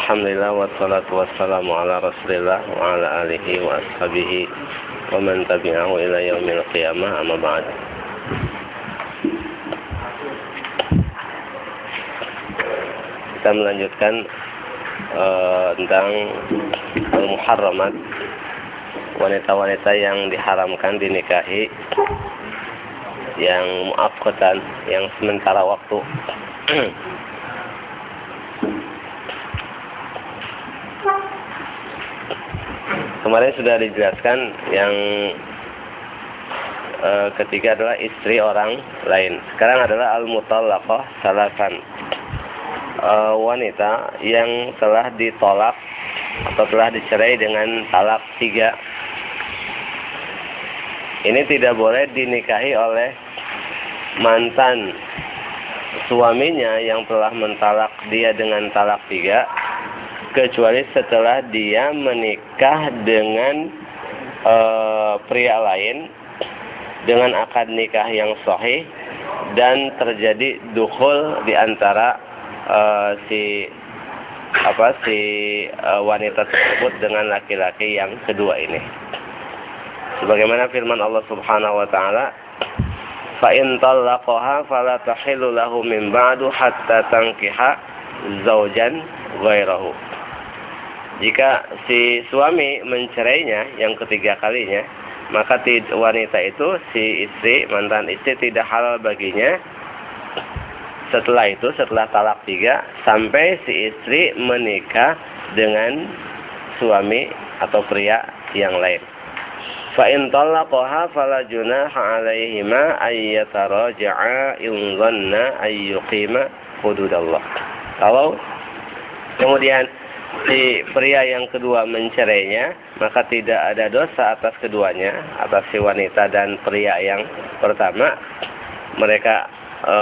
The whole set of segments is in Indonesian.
Alhamdulillah wassalatu wassalamu ala Rasulillah wa ala alihi wa ashabihi wa man tabi'ahu ila yaumil qiyamah amma ba'd. Kita melanjutkan uh, tentang al-muharramat wanita-wanita yang diharamkan dinikahi yang muafkatan yang sementara waktu. Kemarin sudah dijelaskan yang e, ketiga adalah istri orang lain. Sekarang adalah al-mutallaqah salasan e, wanita yang telah ditolak atau telah dicerai dengan talak tiga. Ini tidak boleh dinikahi oleh mantan suaminya yang telah mentalak dia dengan talak tiga kecuali setelah dia menikah dengan e, pria lain dengan akad nikah yang sahih dan terjadi dukhul di antara e, si apa si e, wanita tersebut dengan laki-laki yang kedua ini. Sebagaimana firman Allah Subhanahu wa taala, "Fa in talaqaha fala tahillu lahu hatta tankiha zaujan ghairahu." Jika si suami mencerainya yang ketiga kalinya, maka wanita itu si istri, mantan istri tidak halal baginya setelah itu, setelah talak tiga, sampai si istri menikah dengan suami atau pria yang lain. Fa in talaqaha fala junaha 'alaihima ay yataraja'a in dhanna ay yuqima hududallah. Kalau kemudian si pria yang kedua mencerainya, maka tidak ada dosa atas keduanya, atas si wanita dan pria yang pertama. Mereka e,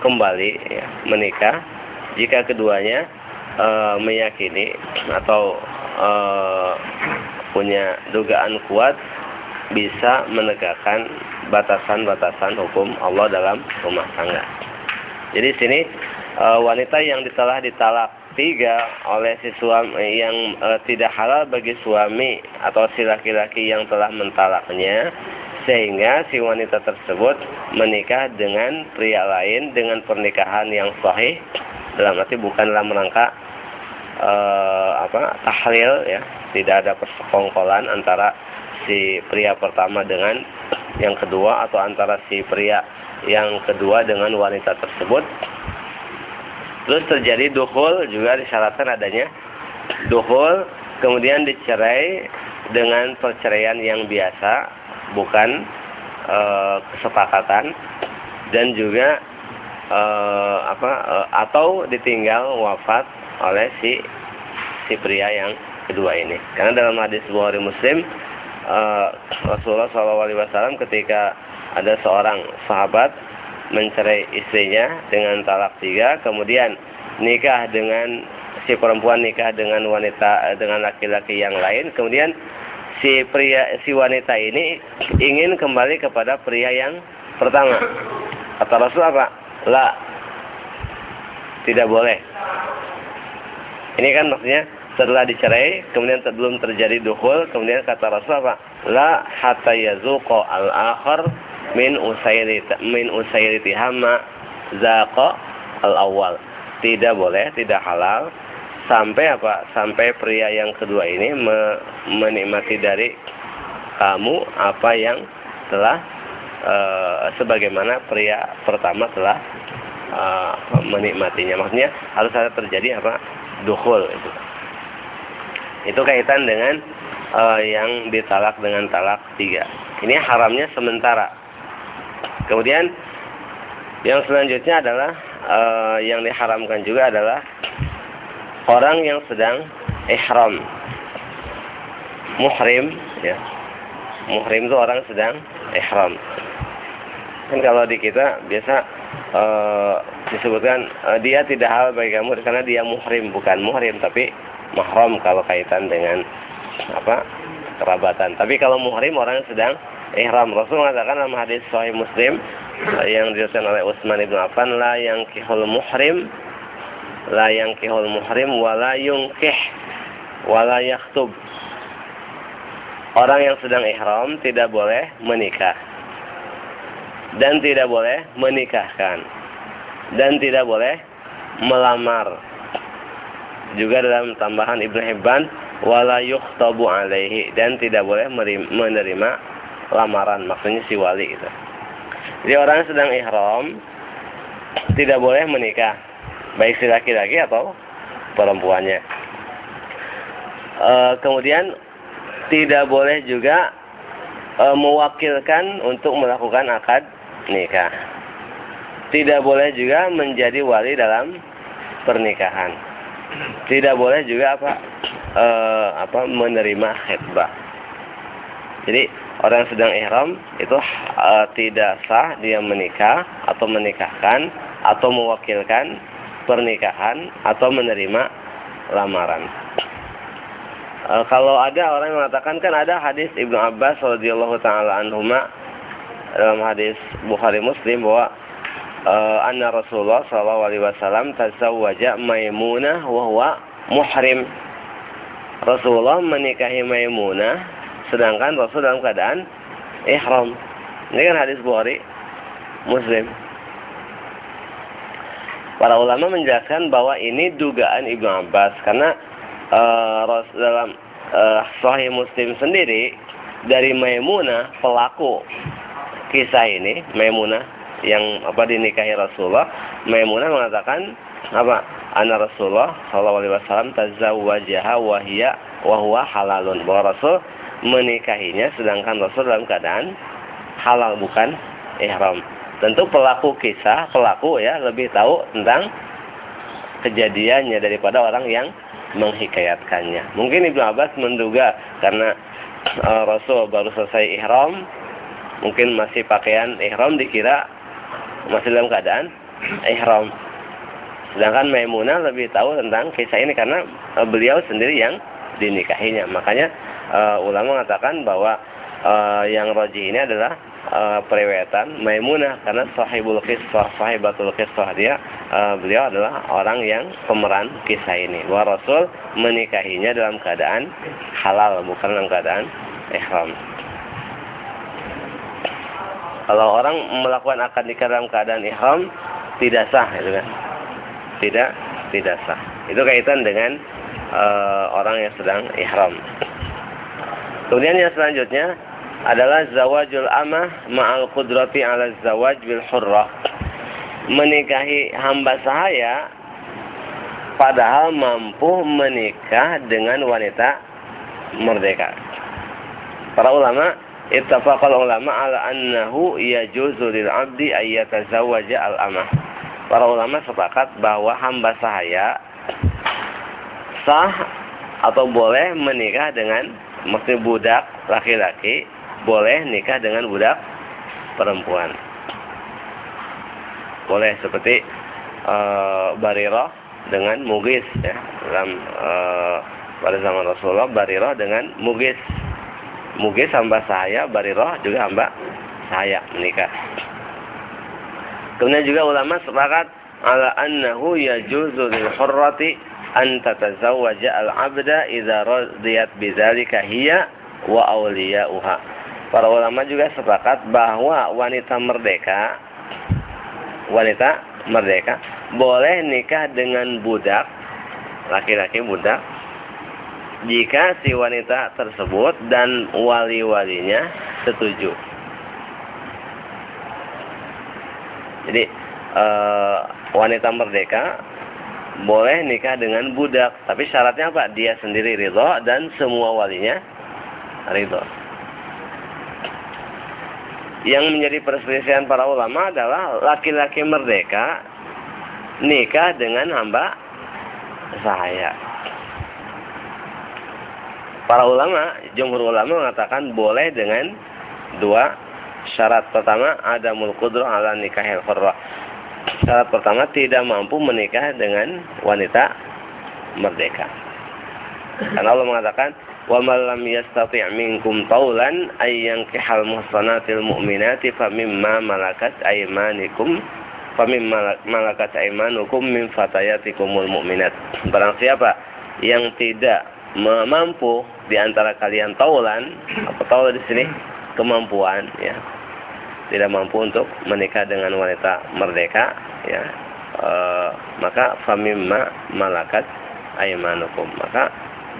kembali ya, menikah jika keduanya e, meyakini atau e, punya dugaan kuat bisa menegakkan batasan-batasan hukum Allah dalam rumah tangga. Jadi sini e, wanita yang telah ditalak tiga oleh si suami yang e, tidak halal bagi suami atau si laki-laki yang telah mentalaknya sehingga si wanita tersebut menikah dengan pria lain dengan pernikahan yang sahih dalam arti bukan dalam rangka e, apa tahlil ya. Tidak ada persekongkolan antara si pria pertama dengan yang kedua atau antara si pria yang kedua dengan wanita tersebut. Terus terjadi duhul juga disyaratkan adanya duhul kemudian dicerai dengan perceraian yang biasa bukan e, kesepakatan dan juga e, apa e, atau ditinggal wafat oleh si si pria yang kedua ini. Karena dalam hadis Bukhari Muslim e, Rasulullah SAW ketika ada seorang sahabat mencerai istrinya dengan talak tiga, kemudian nikah dengan si perempuan nikah dengan wanita dengan laki-laki yang lain, kemudian si pria si wanita ini ingin kembali kepada pria yang pertama. Kata Rasul apa? La. Tidak boleh. Ini kan maksudnya setelah dicerai, kemudian belum terjadi dukhul, kemudian kata Rasul apa? La hatta yazuqa al-akhar min usairi min usairi tihama zaqa al-awwal. Tidak boleh, tidak halal sampai apa sampai pria yang kedua ini me menikmati dari kamu apa yang telah e, sebagaimana pria pertama telah e, menikmatinya maksudnya harus ada terjadi apa dukhul itu itu kaitan dengan e, yang ditalak dengan talak tiga ini haramnya sementara kemudian Yang selanjutnya adalah uh, yang diharamkan juga adalah orang yang sedang ihram. Muhrim ya. Muhrim itu orang sedang ihram. Kan kalau di kita biasa uh, disebutkan uh, dia tidak hal bagi kamu karena dia muhrim bukan muhrim tapi mahram kalau kaitan dengan apa kerabatan. Tapi kalau muhrim orang yang sedang ihram. Rasul mengatakan dalam hadis Sahih Muslim yang diriwayatkan oleh Utsman bin Affan la yang kihul muhrim la yang kihul muhrim wala yungkih wala yaktub orang yang sedang ihram tidak boleh menikah dan tidak boleh menikahkan. Dan tidak boleh melamar. Juga dalam tambahan Ibnu Hibban wala yukhtabu alaihi. Dan tidak boleh menerima lamaran maksudnya si wali itu jadi orang sedang ihram tidak boleh menikah, baik si laki-laki atau perempuannya. E, kemudian tidak boleh juga e, mewakilkan untuk melakukan akad nikah. Tidak boleh juga menjadi wali dalam pernikahan. Tidak boleh juga apa e, apa menerima khidbah. Jadi orang yang sedang ihram itu uh, tidak sah dia menikah atau menikahkan atau mewakilkan pernikahan atau menerima lamaran. Uh, kalau ada orang yang mengatakan kan ada hadis Ibnu Abbas radhiyallahu taala anhuma dalam hadis Bukhari Muslim bahwa uh, anna Rasulullah sallallahu alaihi wasallam tazawwaja Maimunah wa huwa muhrim. Rasulullah menikahi Maimunah sedangkan Rasul dalam keadaan ihram. Ini kan hadis Bukhari Muslim. Para ulama menjelaskan bahwa ini dugaan Ibnu Abbas karena uh, dalam uh, Sahih Muslim sendiri dari Maimunah pelaku kisah ini Maimunah yang apa dinikahi Rasulullah Maimunah mengatakan apa Ana Rasulullah sallallahu alaihi wasallam tazawwajaha wa hiya wa huwa halalun bahwa Rasul menikahinya sedangkan Rasul dalam keadaan halal bukan ihram. Tentu pelaku kisah, pelaku ya lebih tahu tentang kejadiannya daripada orang yang menghikayatkannya. Mungkin Ibnu Abbas menduga karena uh, Rasul baru selesai ihram, mungkin masih pakaian ihram dikira masih dalam keadaan ihram. Sedangkan Maimunah lebih tahu tentang kisah ini karena uh, beliau sendiri yang dinikahinya. Makanya uh, ulama mengatakan bahwa uh, yang roji ini adalah uh, periwayatan Maimunah karena sahibul kisah, sahibatul kisah dia uh, beliau adalah orang yang pemeran kisah ini. Bahwa Rasul menikahinya dalam keadaan halal bukan dalam keadaan ihram. Kalau orang melakukan akad nikah dalam keadaan ihram tidak sah itu kan. Tidak tidak sah. Itu kaitan dengan uh, orang yang sedang ihram. Kemudian yang selanjutnya adalah zawajul amah ma'al qudrati ala zawaj bil hurrah. Menikahi hamba sahaya padahal mampu menikah dengan wanita merdeka. Para ulama ittafaqal ulama ala annahu yajuzu lil 'abdi ay yatazawwaja al amah. Para ulama sepakat bahwa hamba sahaya sah atau boleh menikah dengan maksudnya budak laki-laki boleh nikah dengan budak perempuan. Boleh seperti uh, Barirah dengan Mugis ya dalam uh, pada zaman Rasulullah Barirah dengan Mugis. Mugis hamba saya, Barirah juga hamba saya menikah. Kemudian juga ulama sepakat ala annahu yajuzu lil hurrati an tatazawwaja al-'abda idza radiyat bidzalika hiya wa awliya'uha. Para ulama juga sepakat bahwa wanita merdeka wanita merdeka boleh nikah dengan budak laki-laki budak jika si wanita tersebut dan wali-walinya setuju. Jadi e, wanita merdeka boleh nikah dengan budak. Tapi syaratnya apa? Dia sendiri ridho dan semua walinya ridho. yang menjadi perselisihan para ulama adalah laki-laki merdeka nikah dengan hamba sahaya. Para ulama, jumhur ulama mengatakan boleh dengan dua syarat. Pertama, ada mulkudro ala nikahil hurrah. Syarat pertama tidak mampu menikah dengan wanita merdeka. Karena Allah mengatakan, "Wa malam yastati' minkum taulan ay yankihal muhsanatil mu'minati fa mimma malakat aymanikum fa mimma malakat aymanukum min fatayatikumul mu'minat." Barang siapa yang tidak mampu di antara kalian taulan, apa taulan di sini? Kemampuan, ya. Tidak mampu untuk menikah dengan wanita merdeka, ya. E, maka famimma malakat aymanukum. Maka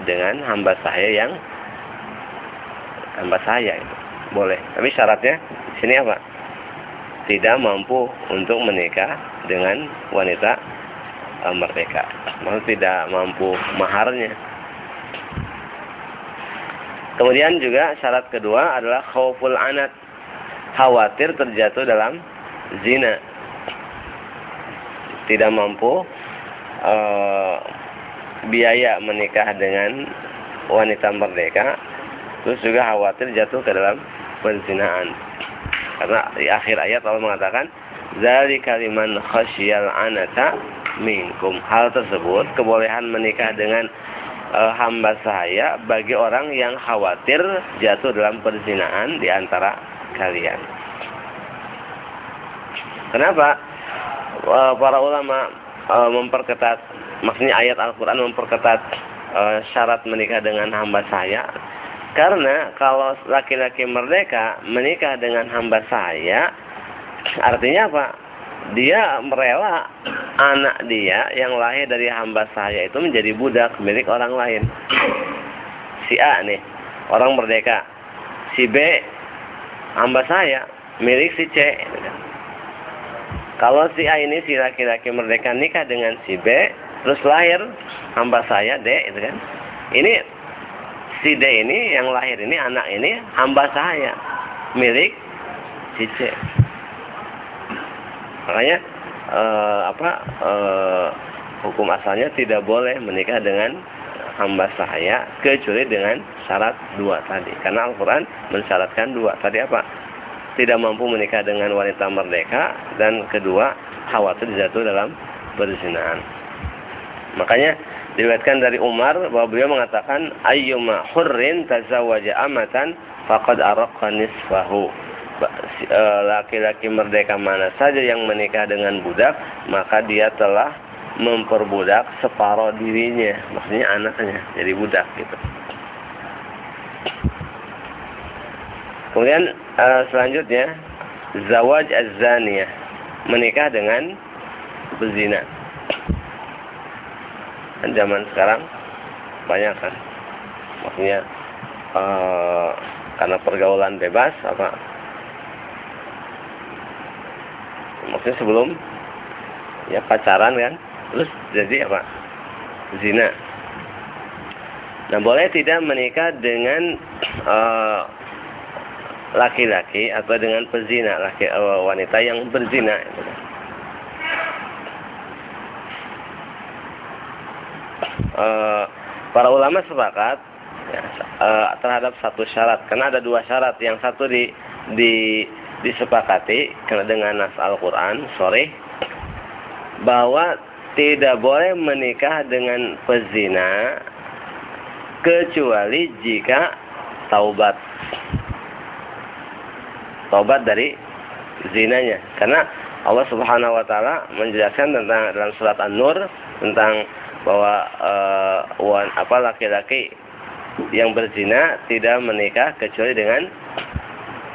dengan hamba saya yang hamba saya itu boleh tapi syaratnya sini apa tidak mampu untuk menikah dengan wanita uh, merdeka maksud tidak mampu maharnya kemudian juga syarat kedua adalah khauful anat. Khawatir terjatuh dalam zina. Tidak mampu uh, biaya menikah dengan wanita merdeka. Terus juga khawatir jatuh ke dalam perzinaan. Karena di akhir ayat Allah mengatakan zalika liman khasyal anata minkum. Hal tersebut kebolehan menikah dengan uh, hamba saya bagi orang yang khawatir jatuh dalam perzinaan di antara kalian. Kenapa? Uh, para ulama uh, memperketat maksudnya ayat Al-Quran memperketat e, syarat menikah dengan hamba saya. Karena kalau laki-laki merdeka menikah dengan hamba saya artinya apa dia merela anak dia yang lahir dari hamba saya itu menjadi budak milik orang lain. Si A nih orang merdeka. Si B hamba saya milik si C. Kalau si A ini si laki-laki merdeka nikah dengan si B terus lahir hamba saya D itu kan. Ini si D ini yang lahir ini anak ini hamba saya milik si C makanya eh, apa eh, hukum asalnya tidak boleh menikah dengan hamba saya kecuali dengan syarat dua tadi. Karena Al-Quran mensyaratkan dua. Tadi apa? Tidak mampu menikah dengan wanita merdeka dan kedua khawatir jatuh dalam perzinaan Makanya diriwayatkan dari Umar bahwa beliau mengatakan ayyuma hurrin tazawwaja amatan faqad araqqa nisfahu. E, laki-laki merdeka mana saja yang menikah dengan budak, maka dia telah memperbudak separuh dirinya, maksudnya anaknya jadi budak gitu. Kemudian uh, selanjutnya zawaj az-zaniyah, menikah dengan berzina kan zaman sekarang banyak kan? Maksudnya uh, karena pergaulan bebas apa maksudnya sebelum ya pacaran kan. Terus jadi apa? Zina. Nah boleh tidak menikah dengan uh, laki-laki atau dengan pezina laki uh, wanita yang berzina? Gitu. uh, para ulama sepakat ya, uh, terhadap satu syarat. Karena ada dua syarat. Yang satu di di disepakati karena dengan nas Al-Qur'an sore bahwa tidak boleh menikah dengan pezina kecuali jika taubat. Taubat dari zinanya. Karena Allah Subhanahu wa taala menjelaskan tentang dalam surat An-Nur tentang bahwa uh, wan, apa laki-laki yang berzina tidak menikah kecuali dengan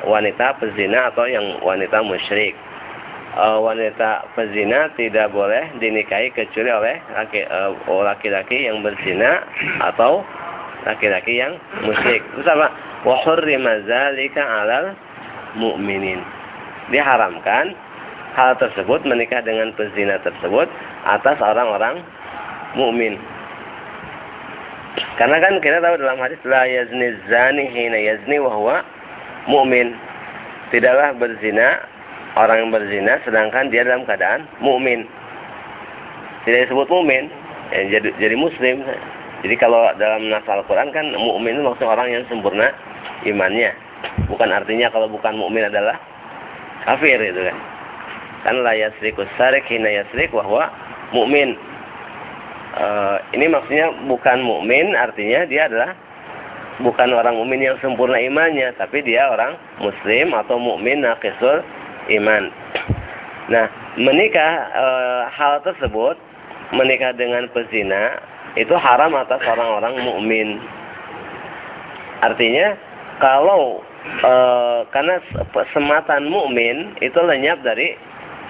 wanita pezina atau yang wanita musyrik. Uh, wanita pezina tidak boleh dinikahi kecuali oleh eh, laki-laki uh, yang berzina atau laki-laki yang musyrik. Terus apa? Wa hurrima 'alal mu'minin. Diharamkan hal tersebut menikah dengan pezina tersebut atas orang-orang mukmin. Karena kan kita tahu dalam hadis la yazni zani hina yazni wa huwa mu'min. tidaklah berzina orang yang berzina sedangkan dia dalam keadaan mukmin. Tidak disebut mukmin, ya, jadi jadi muslim. Jadi kalau dalam nas Al-Qur'an kan mukmin itu maksudnya orang yang sempurna imannya. Bukan artinya kalau bukan mukmin adalah kafir itu kan. Kan la yasriku sarik hina yasrik wahwa mukmin. Uh, ini maksudnya bukan mukmin artinya dia adalah bukan orang mukmin yang sempurna imannya, tapi dia orang muslim atau mukmin naqisul iman. Nah, menikah e, hal tersebut menikah dengan pezina itu haram atas orang-orang mukmin. Artinya kalau e, karena sematan mukmin itu lenyap dari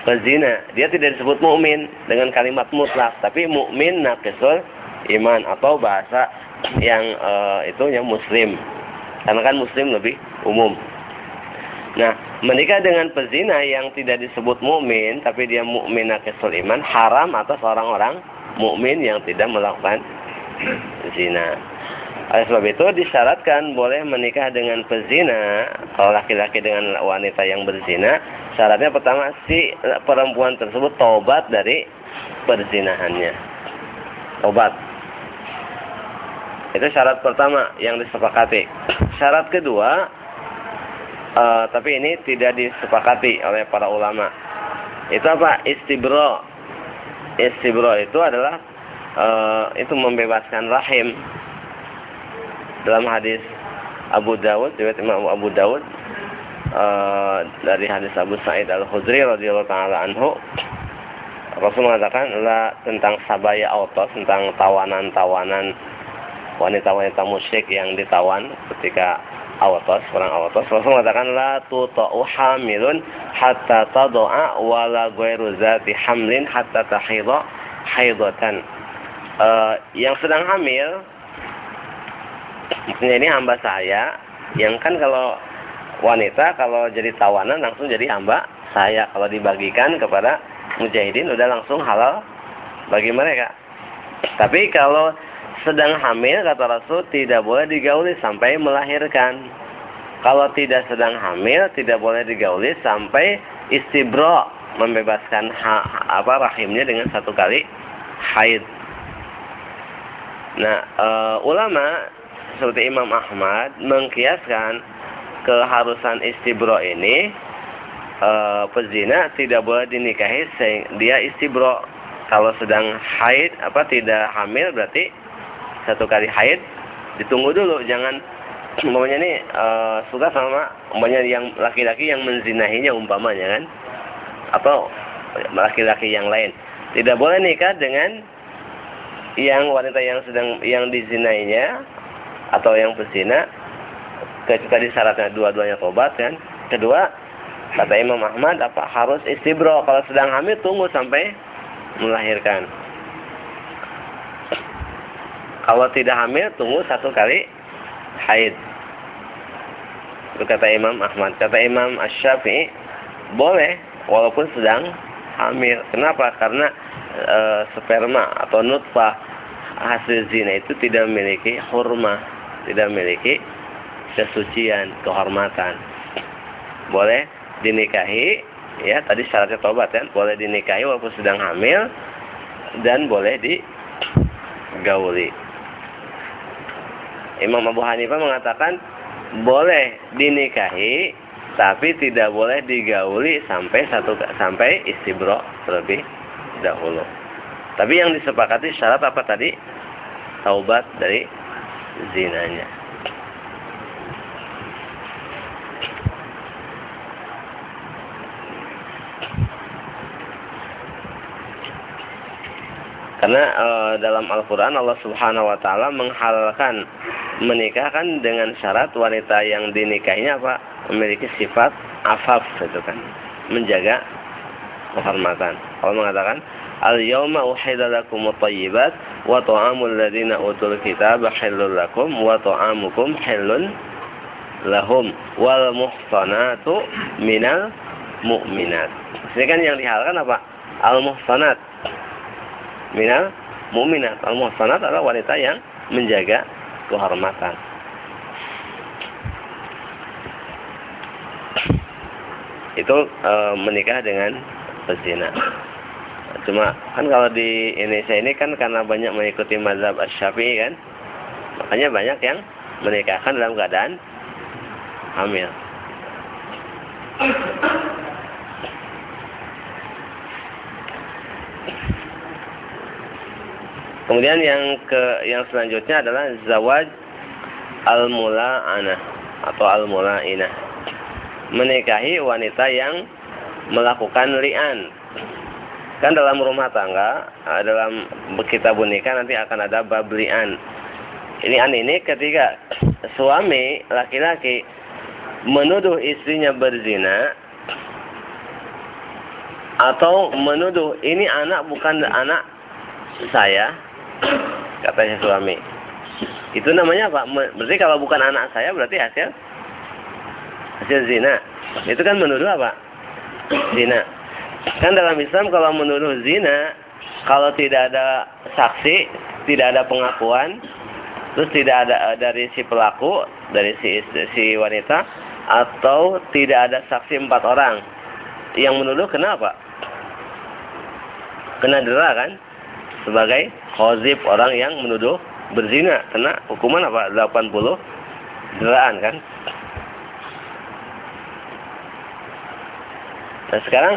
pezina, dia tidak disebut mukmin dengan kalimat mutlak, tapi mukmin naqisul iman atau bahasa yang uh, itu yang muslim. Karena kan muslim lebih umum. Nah, menikah dengan pezina yang tidak disebut mukmin tapi dia mukmin akisul iman haram atas orang-orang mukmin yang tidak melakukan zina. Oleh sebab itu disyaratkan boleh menikah dengan pezina kalau laki-laki dengan wanita yang berzina. Syaratnya pertama si perempuan tersebut tobat dari perzinahannya. Tobat itu syarat pertama yang disepakati. Syarat kedua, uh, tapi ini tidak disepakati oleh para ulama. Itu apa? Istibro. Istibro itu adalah uh, itu membebaskan rahim. Dalam hadis Abu Dawud, riwayat Imam Abu Dawud uh, dari hadis Abu Sa'id Al-Khudri radhiyallahu taala anhu Rasul mengatakan tentang sabaya autos, tentang tawanan-tawanan wanita-wanita musyrik yang ditawan ketika awatos, orang awatos. Rasul mengatakan la tuta'u hamilun hatta tadu'a wa la ghairu zati hamlin hatta tahidha haidatan. Uh, yang sedang hamil maksudnya ini hamba saya yang kan kalau wanita kalau jadi tawanan langsung jadi hamba saya kalau dibagikan kepada mujahidin udah langsung halal bagi mereka. Tapi kalau sedang hamil kata Rasul tidak boleh digauli sampai melahirkan. Kalau tidak sedang hamil tidak boleh digauli sampai istibro membebaskan ha, apa rahimnya dengan satu kali haid. Nah, e, ulama seperti Imam Ahmad mengkiaskan keharusan istibro ini e, pezina tidak boleh dinikahi dia istibro kalau sedang haid apa tidak hamil berarti satu kali haid ditunggu dulu. Jangan umpamanya ini uh, suka sama umpamanya yang laki-laki yang menzinahinya umpamanya kan? Atau laki-laki yang lain. Tidak boleh nikah dengan yang wanita yang sedang yang dizinainya atau yang berzina kecuali syaratnya dua-duanya tobat kan? Kedua kata Imam Ahmad apa harus istibro kalau sedang hamil tunggu sampai melahirkan kalau tidak hamil, tunggu satu kali haid. Itu kata Imam Ahmad. Kata Imam Ash-Syafi'i, boleh walaupun sedang hamil. Kenapa? Karena e, sperma atau nutfah hasil zina itu tidak memiliki hurma, tidak memiliki kesucian, kehormatan. Boleh dinikahi, ya tadi syaratnya tobat kan, boleh dinikahi walaupun sedang hamil dan boleh digauli. Imam Abu Hanifah mengatakan boleh dinikahi tapi tidak boleh digauli sampai satu sampai istibro terlebih dahulu. Tapi yang disepakati syarat apa tadi? Taubat dari zinanya. Karena e, dalam Al-Quran Allah Subhanahu Wa Taala menghalalkan menikah kan dengan syarat wanita yang dinikahinya apa memiliki sifat afaf itu kan menjaga kehormatan. Allah mengatakan al yawma uhida lakum thayyibat wa ta'amul ladzina utul kitab halal lakum wa ta'amukum halal lahum wal muhsanatu minal mu'minat. Ini kan yang dihalalkan apa? Al muhsanat minal mu'minat. Al-muhsanat adalah wanita yang menjaga kehormatan. itu e, menikah dengan pezina. Cuma kan kalau di Indonesia ini kan karena banyak mengikuti mazhab Asy-Syafi'i kan, makanya banyak yang menikahkan dalam keadaan hamil. Kemudian yang ke yang selanjutnya adalah zawaj al-mula'anah atau al-mula'inah. Menikahi wanita yang melakukan li'an. Kan dalam rumah tangga, dalam kita nikah nanti akan ada bab li'an. Ini an ini ketika suami laki-laki menuduh istrinya berzina atau menuduh ini anak bukan anak saya katanya suami. Itu namanya apa? Berarti kalau bukan anak saya berarti hasil hasil zina. Itu kan menuduh apa? Zina. Kan dalam Islam kalau menuduh zina, kalau tidak ada saksi, tidak ada pengakuan, terus tidak ada dari si pelaku, dari si si wanita, atau tidak ada saksi empat orang yang menuduh kenapa? Kena dera kan? Sebagai khazib orang yang menuduh berzina. Kena hukuman apa? 80 deraan kan? Nah sekarang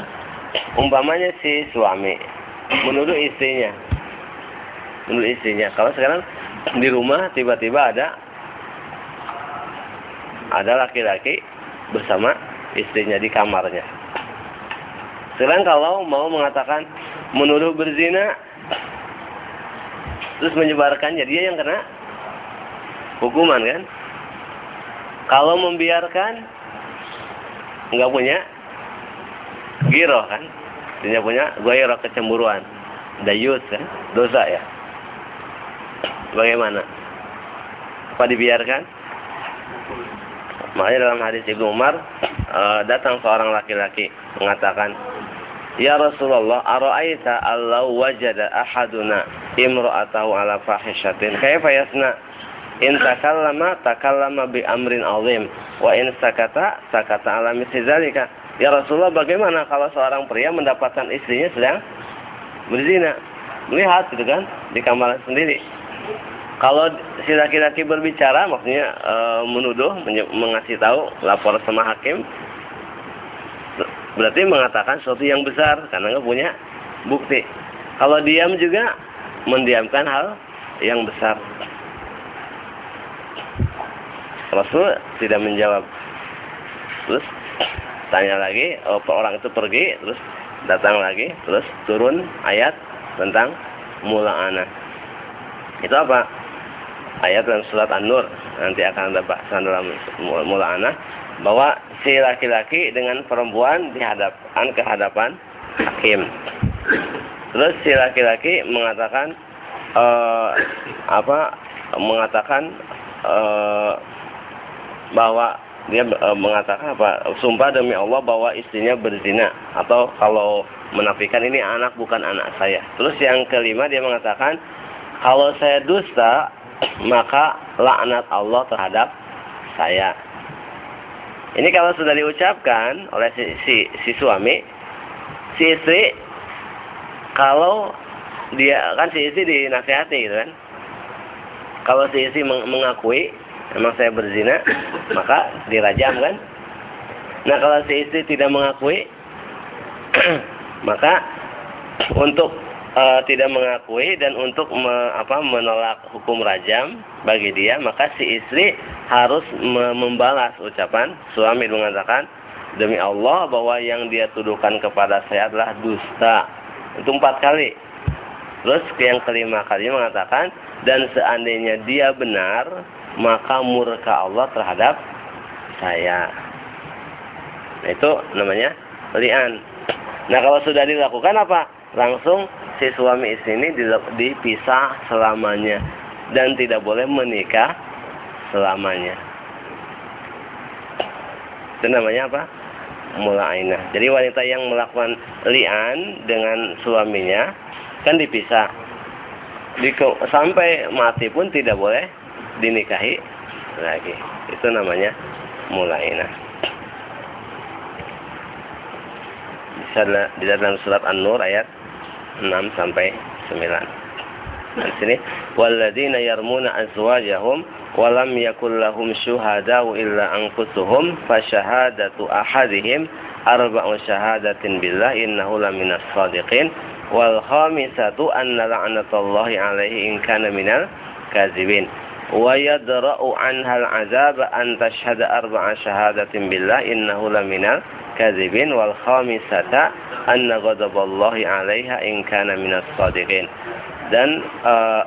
umpamanya si suami menuduh istrinya. Menuduh istrinya. Kalau sekarang di rumah tiba-tiba ada ada laki-laki bersama istrinya di kamarnya. Sekarang kalau mau mengatakan menuduh berzina terus menyebarkannya. Dia yang kena hukuman kan? Kalau membiarkan nggak punya giro kan? Tidak punya goyro kecemburuan. Dayus kan? Dosa ya? Bagaimana? Apa dibiarkan? Makanya dalam hadis Ibnu Umar uh, datang seorang laki-laki mengatakan Ya Rasulullah, ara'aita allau wajada ahaduna imra'atahu ala fahishatin kaifa yasna? In takallama takallama bi amrin azim wa in sakata sakata ala misli zalika. Ya Rasulullah, bagaimana kalau seorang pria mendapatkan istrinya sedang berzina? Melihat gitu kan di kamar sendiri. Kalau si laki-laki berbicara maksudnya e, menuduh, mengasih tahu, lapor sama hakim, berarti mengatakan sesuatu yang besar karena nggak punya bukti. Kalau diam juga mendiamkan hal yang besar. Rasul tidak menjawab. Terus tanya lagi, oh, orang itu pergi, terus datang lagi, terus turun ayat tentang mula anak. Itu apa? Ayat dalam surat An-Nur nanti akan ada bahasan dalam mula anak bahwa si laki-laki dengan perempuan dihadapkan ke hadapan hakim. Terus si laki-laki mengatakan uh, apa? Mengatakan uh, bahwa dia uh, mengatakan apa? Sumpah demi Allah bahwa istrinya berzina atau kalau menafikan ini anak bukan anak saya. Terus yang kelima dia mengatakan kalau saya dusta maka laknat Allah terhadap saya. Ini kalau sudah diucapkan oleh si, si, si suami, si istri, kalau dia kan si istri dinasihati gitu kan. Kalau si istri mengakui memang saya berzina, maka dirajam kan. Nah kalau si istri tidak mengakui, maka untuk uh, tidak mengakui dan untuk me, apa, menolak hukum rajam bagi dia, maka si istri harus membalas ucapan suami mengatakan demi Allah bahwa yang dia tuduhkan kepada saya adalah dusta. Itu empat kali. Terus yang kelima kali mengatakan dan seandainya dia benar maka murka Allah terhadap saya. Itu namanya lian. Nah kalau sudah dilakukan apa? Langsung si suami istri ini dipisah selamanya dan tidak boleh menikah selamanya. Itu namanya apa? Mula'inah. Jadi wanita yang melakukan li'an dengan suaminya kan dipisah. Di, sampai mati pun tidak boleh dinikahi lagi. Itu namanya mula'inah. di dalam surat An-Nur ayat 6 sampai 9. Di sini walladzina yarmuna azwajahum wa lam yakul lahum syuhada'u illa anfusuhum fa syahadatu ahadihim arba'u syahadatin billah innahu laminas shadiqin wal khamisatu anna la'natullahi alaihi in kana minal kazibin wa yadra'u anha al-'azab an tashhada arba'a syahadatin billah innahu laminal kazibin wal khamisata anna ghadaballahi in kana minas shadiqin dan uh,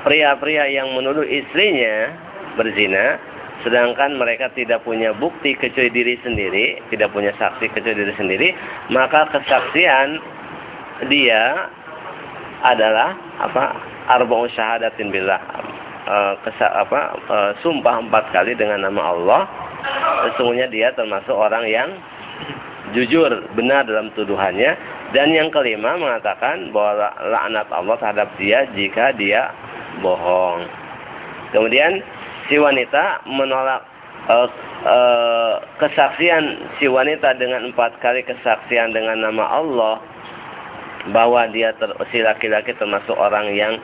pria-pria yang menuduh istrinya berzina sedangkan mereka tidak punya bukti kecuali diri sendiri, tidak punya saksi kecuali diri sendiri, maka kesaksian dia adalah apa? arba'u syahadatin billah. Uh, kesa, apa uh, sumpah empat kali dengan nama Allah sesungguhnya dia termasuk orang yang jujur benar dalam tuduhannya dan yang kelima mengatakan bahwa laknat Allah terhadap dia jika dia bohong. Kemudian si wanita menolak uh, uh, kesaksian si wanita dengan empat kali kesaksian dengan nama Allah bahwa dia ter, si laki-laki termasuk orang yang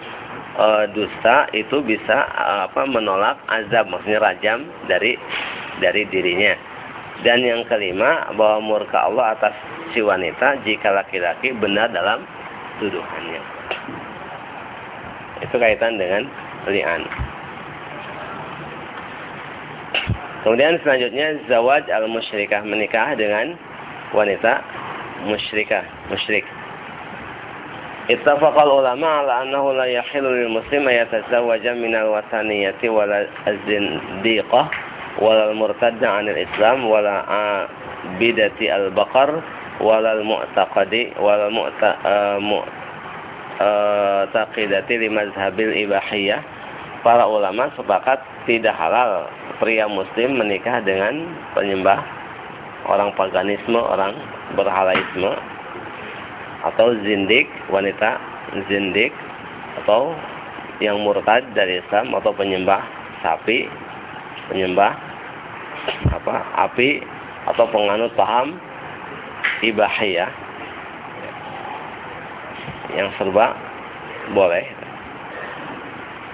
uh, dusta itu bisa uh, apa menolak azab maksudnya rajam dari dari dirinya. Dan yang kelima bahwa murka Allah atas si wanita jika laki-laki benar dalam tuduhannya. Itu kaitan dengan li'an. Kemudian selanjutnya zawaj al-musyrikah menikah dengan wanita musyrikah, musyrik. Ala annahu la yahilu lil muslim yatazawwaja min al-wataniyati wal zindiqah wal murtadda 'anil islam wala bidati al-baqar walal mu'taqadi wal mu'taqidati li mazhabil ibahiyah. Para ulama sepakat tidak halal pria muslim menikah dengan penyembah orang paganisme, orang berhalaisme atau zindik, wanita zindik atau yang murtad dari Islam atau penyembah sapi, penyembah apa api atau penganut paham ibahiyah yang serba boleh.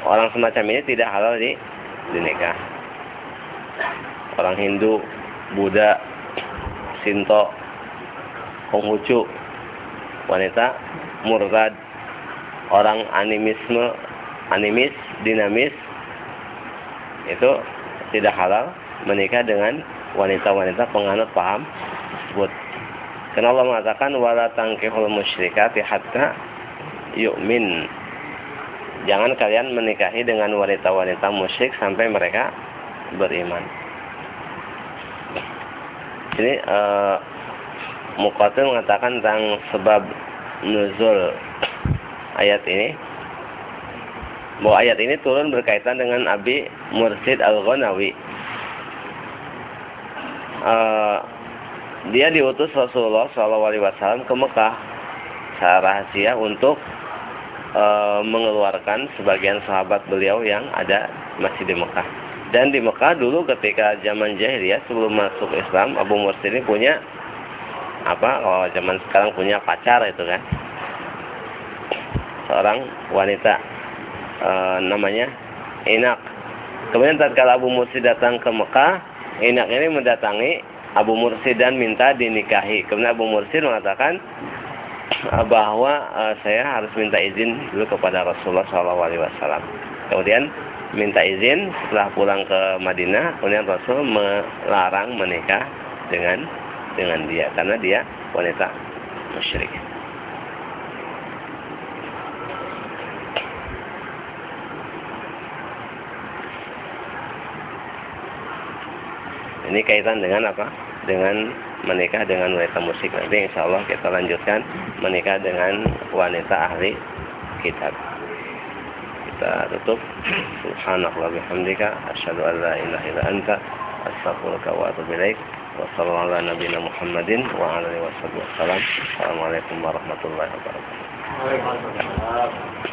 Orang semacam ini tidak halal di dinikah orang Hindu Buddha Sinto Konghucu wanita murtad orang animisme animis dinamis itu tidak halal menikah dengan wanita-wanita penganut paham tersebut karena Allah mengatakan wala tankihul musyrikati hatta yu'min. Jangan kalian menikahi dengan wanita-wanita musyrik sampai mereka beriman. Ini uh, Muqatil mengatakan tentang sebab nuzul ayat ini bahwa ayat ini turun berkaitan dengan Abi Mursid Al-Ghanawi. Uh, dia diutus Rasulullah SAW ke Mekah secara rahasia untuk e, mengeluarkan sebagian sahabat beliau yang ada masih di Mekah. Dan di Mekah dulu ketika zaman jahiliyah sebelum masuk Islam, Abu Mursi ini punya apa? Kalau zaman sekarang punya pacar itu kan, seorang wanita e, namanya Inak. Kemudian tatkala Abu Mursi datang ke Mekah, Inak ini mendatangi Abu Mursid dan minta dinikahi. Kemudian Abu Mursid mengatakan eh, bahwa uh, saya harus minta izin dulu kepada Rasulullah SAW. Kemudian minta izin setelah pulang ke Madinah, kemudian Rasul melarang menikah dengan dengan dia karena dia wanita musyrik. Ini kaitan dengan apa? Dengan menikah dengan wanita musik. Nanti insya Allah kita lanjutkan menikah dengan wanita ahli kitab. Kita tutup. Subhanallah bihamdika. Asyhadu an la ilaha illa anta. Astaghfiruka wa atubu. Wa sallallahu ala nabiyina Muhammadin wa ala alihi wasallam. Assalamualaikum warahmatullahi wabarakatuh.